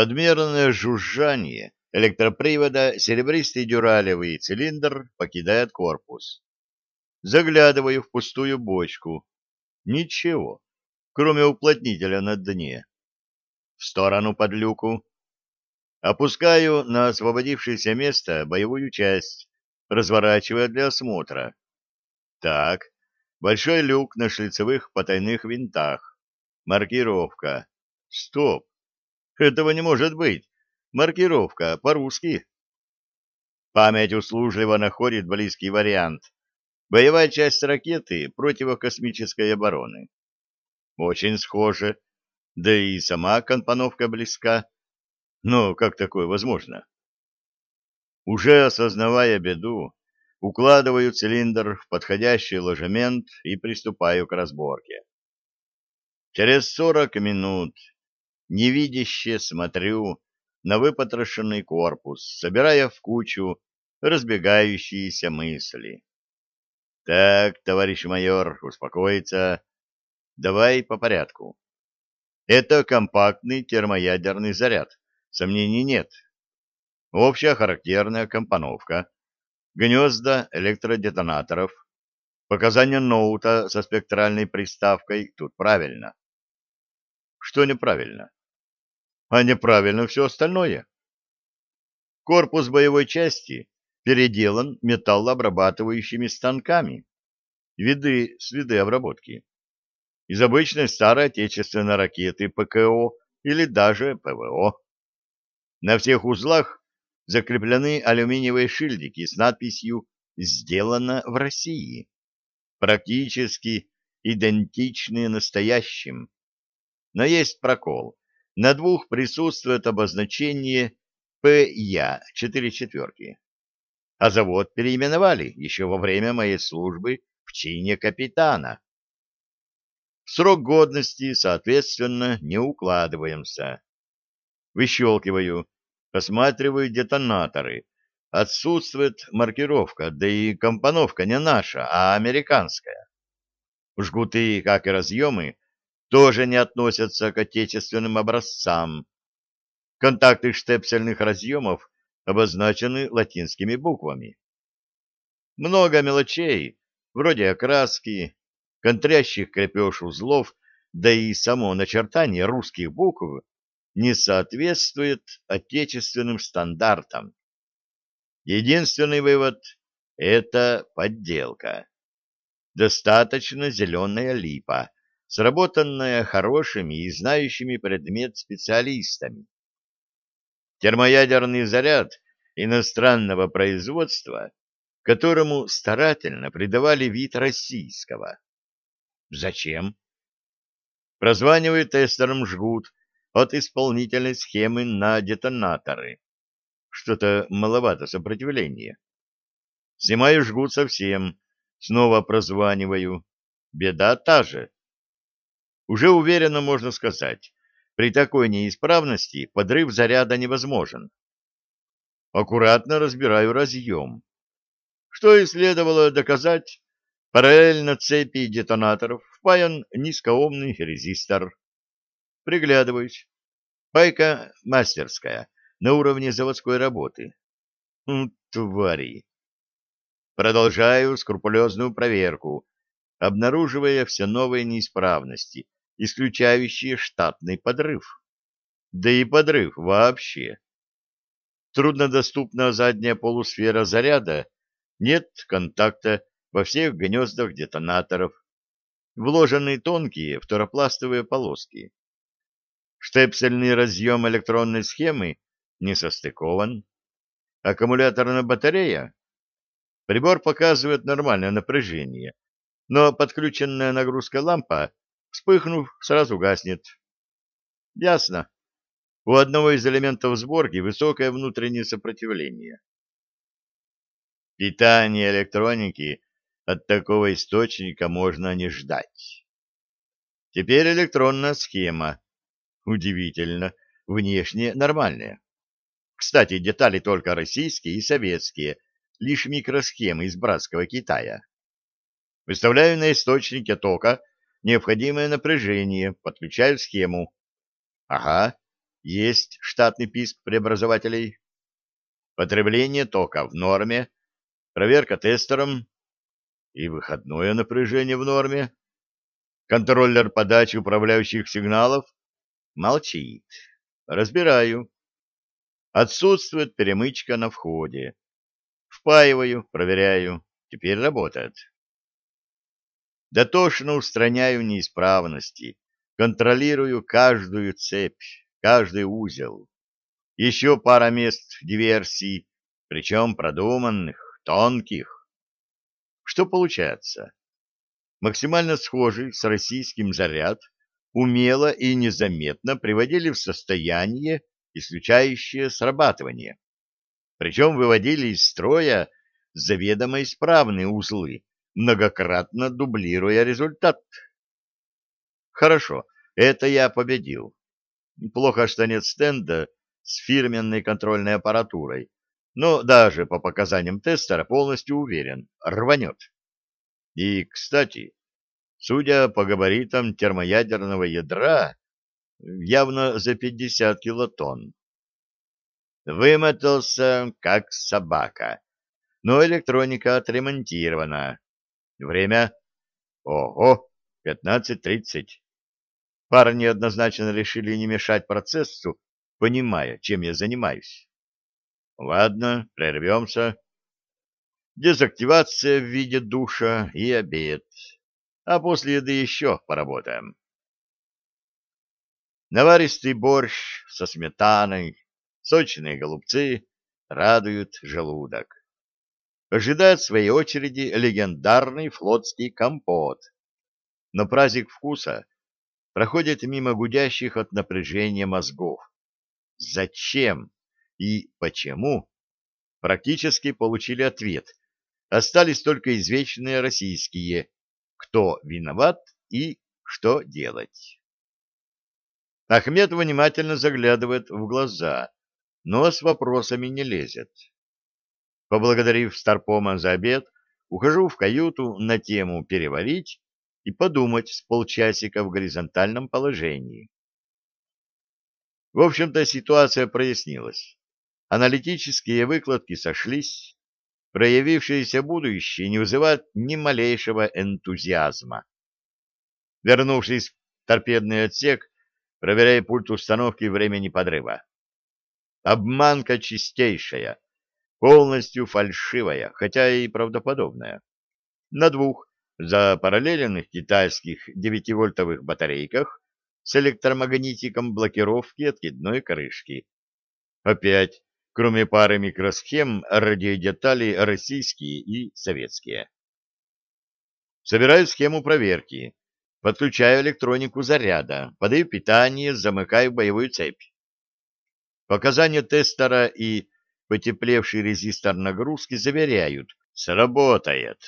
Подмерное жужжание электропривода серебристый дюралевый цилиндр покидает корпус. Заглядываю в пустую бочку. Ничего, кроме уплотнителя на дне. В сторону под люку. Опускаю на освободившееся место боевую часть, разворачивая для осмотра. Так, большой люк на шлицевых потайных винтах. Маркировка. Стоп. Этого не может быть. Маркировка по-русски. Память услужливо находит близкий вариант. Боевая часть ракеты противокосмической обороны. Очень схоже. Да и сама компоновка близка. Но как такое возможно? Уже осознавая беду, укладываю цилиндр в подходящий ложемент и приступаю к разборке. Через сорок минут невидяще смотрю на выпотрошенный корпус, собирая в кучу разбегающиеся мысли. Так, товарищ майор, успокоиться. Давай по порядку. Это компактный термоядерный заряд, сомнений нет. Общая характерная компоновка, гнезда электродетонаторов, показания ноута со спектральной приставкой тут правильно. Что неправильно? А неправильно все остальное. Корпус боевой части переделан металлообрабатывающими станками. Виды следы обработки. Из обычной старой отечественной ракеты ПКО или даже ПВО. На всех узлах закреплены алюминиевые шильдики с надписью «Сделано в России», практически идентичные настоящим. Но есть прокол на двух присутствует обозначение ПЯ 4 четверки. А завод переименовали еще во время моей службы в чине капитана. срок годности, соответственно, не укладываемся. Выщелкиваю, посматриваю детонаторы. Отсутствует маркировка, да и компоновка не наша, а американская. Жгуты, как и разъемы, тоже не относятся к отечественным образцам. Контакты штепсельных разъемов обозначены латинскими буквами. Много мелочей, вроде окраски, контрящих крепеж узлов, да и само начертание русских букв не соответствует отечественным стандартам. Единственный вывод — это подделка. Достаточно зеленая липа, сработанная хорошими и знающими предмет специалистами. Термоядерный заряд иностранного производства, которому старательно придавали вид российского. Зачем? Прозванивает тестером жгут от исполнительной схемы на детонаторы. Что-то маловато сопротивления. Снимаю жгут совсем, снова прозваниваю. Беда та же уже уверенно можно сказать, при такой неисправности подрыв заряда невозможен. Аккуратно разбираю разъем. Что и следовало доказать, параллельно цепи детонаторов впаян низкоомный резистор. Приглядываюсь. Пайка мастерская, на уровне заводской работы. Твари! Продолжаю скрупулезную проверку, обнаруживая все новые неисправности, исключающие штатный подрыв. Да и подрыв вообще. Труднодоступна задняя полусфера заряда, нет контакта во всех гнездах детонаторов, вложены тонкие фторопластовые полоски. Штепсельный разъем электронной схемы не состыкован. Аккумуляторная батарея. Прибор показывает нормальное напряжение, но подключенная нагрузка лампа Вспыхнув, сразу гаснет. Ясно. У одного из элементов сборки высокое внутреннее сопротивление. Питание электроники от такого источника можно не ждать. Теперь электронная схема. Удивительно, внешне нормальная. Кстати, детали только российские и советские, лишь микросхемы из братского Китая. Выставляю на источнике тока необходимое напряжение, подключаю схему. Ага, есть штатный писк преобразователей. Потребление тока в норме, проверка тестером и выходное напряжение в норме. Контроллер подачи управляющих сигналов молчит. Разбираю. Отсутствует перемычка на входе. Впаиваю, проверяю. Теперь работает. Дотошно устраняю неисправности, контролирую каждую цепь, каждый узел. Еще пара мест диверсий, причем продуманных, тонких. Что получается? Максимально схожий с российским заряд умело и незаметно приводили в состояние, исключающее срабатывание. Причем выводили из строя заведомо исправные узлы, многократно дублируя результат. Хорошо, это я победил. Плохо, что нет стенда с фирменной контрольной аппаратурой, но даже по показаниям тестера полностью уверен, рванет. И, кстати, судя по габаритам термоядерного ядра, явно за 50 килотонн. Вымотался, как собака, но электроника отремонтирована. Время? Ого, 15.30. Парни однозначно решили не мешать процессу, понимая, чем я занимаюсь. Ладно, прервемся. Дезактивация в виде душа и обед. А после еды еще поработаем. Наваристый борщ со сметаной, сочные голубцы радуют желудок. Ожидает своей очереди легендарный флотский компот. Но праздник вкуса проходит мимо гудящих от напряжения мозгов. Зачем и почему? Практически получили ответ. Остались только извечные российские «Кто виноват?» и «Что делать?». Ахмед внимательно заглядывает в глаза, но с вопросами не лезет. Поблагодарив Старпома за обед, ухожу в каюту на тему переварить и подумать с полчасика в горизонтальном положении. В общем-то, ситуация прояснилась. Аналитические выкладки сошлись, проявившееся будущее не вызывает ни малейшего энтузиазма. Вернувшись в торпедный отсек, проверяя пульт установки времени подрыва. Обманка чистейшая, полностью фальшивая, хотя и правдоподобная. На двух запараллеленных китайских 9-вольтовых батарейках с электромагнитиком блокировки откидной крышки. Опять, кроме пары микросхем, радиодетали российские и советские. Собираю схему проверки, подключаю электронику заряда, подаю питание, замыкаю боевую цепь. Показания тестера и потеплевший резистор нагрузки заверяют, сработает.